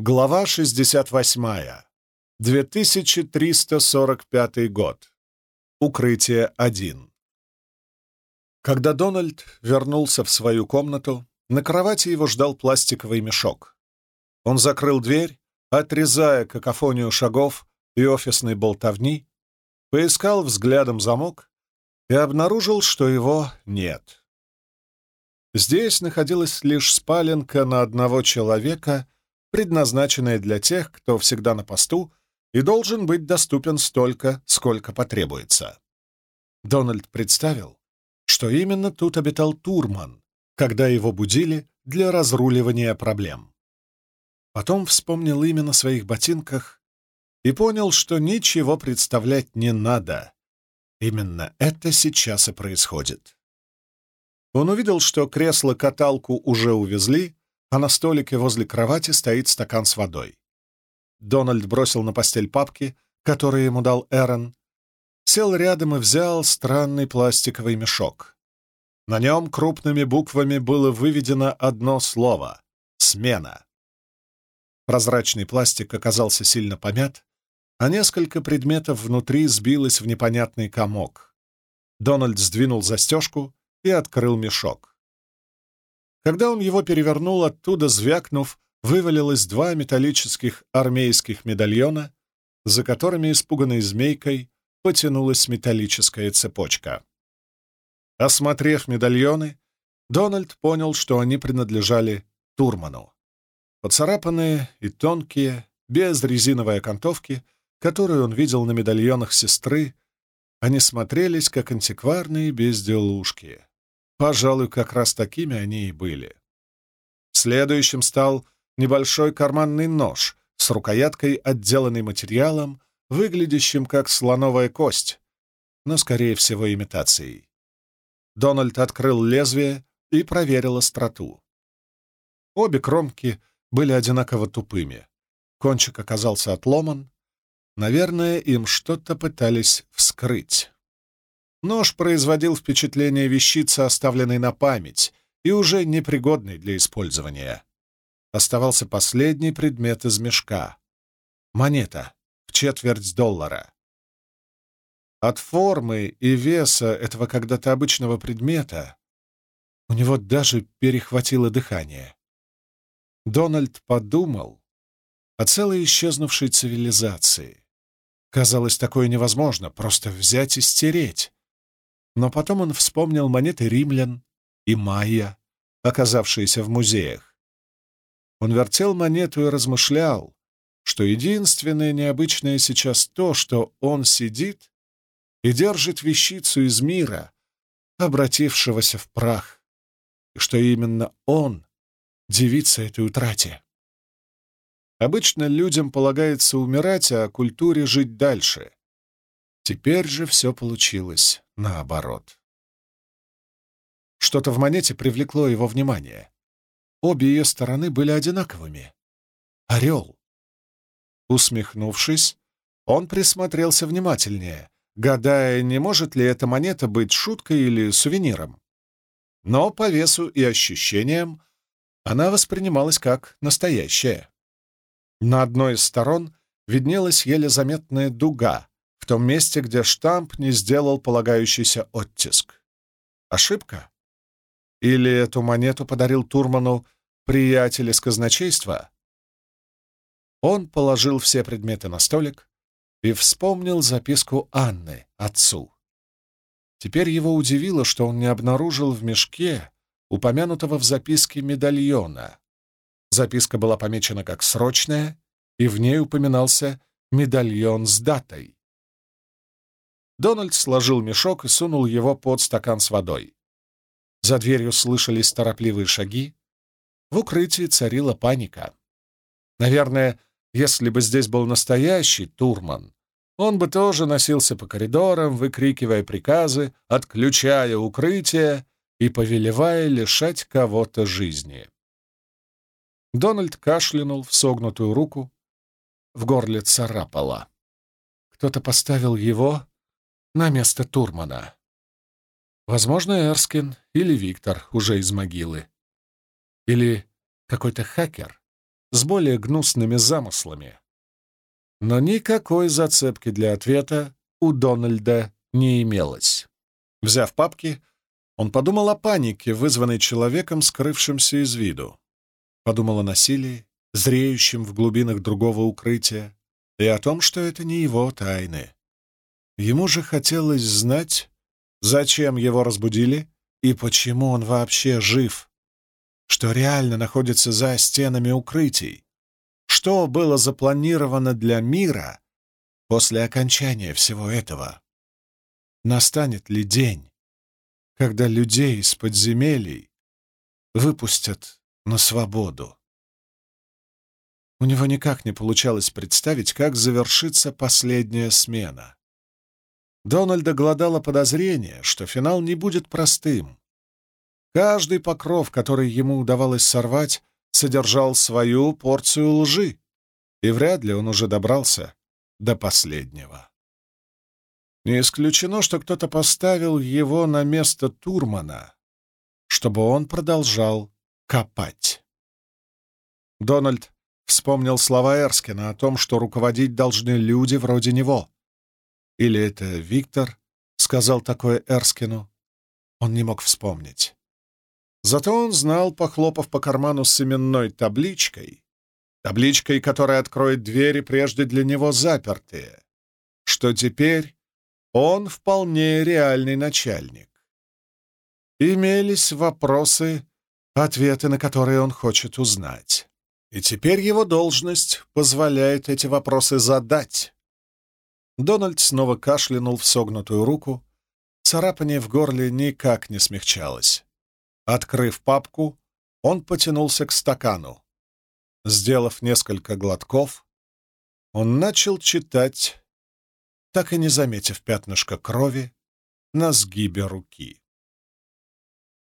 Глава 68. 2345 год. Укрытие 1. Когда Дональд вернулся в свою комнату, на кровати его ждал пластиковый мешок. Он закрыл дверь, отрезая какофонию шагов и офисной болтовни, поискал взглядом замок и обнаружил, что его нет. Здесь находилась лишь спаленка на одного человека — предназначенное для тех, кто всегда на посту и должен быть доступен столько, сколько потребуется. Дональд представил, что именно тут обитал Турман, когда его будили для разруливания проблем. Потом вспомнил имя на своих ботинках и понял, что ничего представлять не надо. Именно это сейчас и происходит. Он увидел, что кресло-каталку уже увезли, а на столике возле кровати стоит стакан с водой. Дональд бросил на постель папки, которые ему дал Эрон, сел рядом и взял странный пластиковый мешок. На нем крупными буквами было выведено одно слово — «смена». Прозрачный пластик оказался сильно помят, а несколько предметов внутри сбилось в непонятный комок. Дональд сдвинул застежку и открыл мешок. Когда он его перевернул, оттуда, звякнув, вывалилось два металлических армейских медальона, за которыми, испуганной змейкой, потянулась металлическая цепочка. Осмотрев медальоны, Дональд понял, что они принадлежали Турману. Поцарапанные и тонкие, без резиновой окантовки, которую он видел на медальонах сестры, они смотрелись, как антикварные безделушки. Пожалуй, как раз такими они и были. Следующим стал небольшой карманный нож с рукояткой, отделанной материалом, выглядящим как слоновая кость, но, скорее всего, имитацией. Дональд открыл лезвие и проверил остроту. Обе кромки были одинаково тупыми. Кончик оказался отломан. Наверное, им что-то пытались вскрыть. Нож производил впечатление вещицы, оставленной на память, и уже непригодной для использования. Оставался последний предмет из мешка — монета в четверть доллара. От формы и веса этого когда-то обычного предмета у него даже перехватило дыхание. Дональд подумал о целой исчезнувшей цивилизации. Казалось, такое невозможно, просто взять и стереть. Но потом он вспомнил монеты римлян и майя, оказавшиеся в музеях. Он вертел монету и размышлял, что единственное необычное сейчас то, что он сидит и держит вещицу из мира, обратившегося в прах, и что именно он — девица этой утрате. Обычно людям полагается умирать, а культуре жить дальше. Теперь же все получилось наоборот. Что-то в монете привлекло его внимание. Обе ее стороны были одинаковыми. Орел. Усмехнувшись, он присмотрелся внимательнее, гадая, не может ли эта монета быть шуткой или сувениром. Но по весу и ощущениям она воспринималась как настоящая. На одной из сторон виднелась еле заметная дуга, в том месте, где штамп не сделал полагающийся оттиск. Ошибка? Или эту монету подарил Турману приятель из казначейства? Он положил все предметы на столик и вспомнил записку Анны, отцу. Теперь его удивило, что он не обнаружил в мешке упомянутого в записке медальона. Записка была помечена как срочная, и в ней упоминался медальон с датой. Дональд сложил мешок и сунул его под стакан с водой. За дверью слышались торопливые шаги. В укрытии царила паника. Наверное, если бы здесь был настоящий Турман, он бы тоже носился по коридорам, выкрикивая приказы, отключая укрытие и повелевая лишать кого-то жизни. Дональд кашлянул в согнутую руку. В горле царапало. Кто-то поставил его на место Турмана. Возможно, Эрскин или Виктор уже из могилы. Или какой-то хакер, с более гнусными замыслами. Но никакой зацепки для ответа у Дональда не имелось. Взяв папки, он подумал о панике, вызванной человеком, скрывшимся из виду. Подумал о насилии, зреющем в глубинах другого укрытия, и о том, что это не его тайны. Ему же хотелось знать, зачем его разбудили и почему он вообще жив, что реально находится за стенами укрытий, что было запланировано для мира после окончания всего этого. Настанет ли день, когда людей из подземелий выпустят на свободу? У него никак не получалось представить, как завершится последняя смена. Дональда гладало подозрение, что финал не будет простым. Каждый покров, который ему удавалось сорвать, содержал свою порцию лжи, и вряд ли он уже добрался до последнего. Не исключено, что кто-то поставил его на место Турмана, чтобы он продолжал копать. Дональд вспомнил слова Эрскина о том, что руководить должны люди вроде него. Или это Виктор сказал такое Эрскину? Он не мог вспомнить. Зато он знал, похлопав по карману с именной табличкой, табличкой, которая откроет двери прежде для него запертые, что теперь он вполне реальный начальник. Имелись вопросы, ответы на которые он хочет узнать. И теперь его должность позволяет эти вопросы задать. Дональд снова кашлянул в согнутую руку. Царапание в горле никак не смягчалось. Открыв папку, он потянулся к стакану. Сделав несколько глотков, он начал читать так и не заметив пятнышко крови на сгибе руки.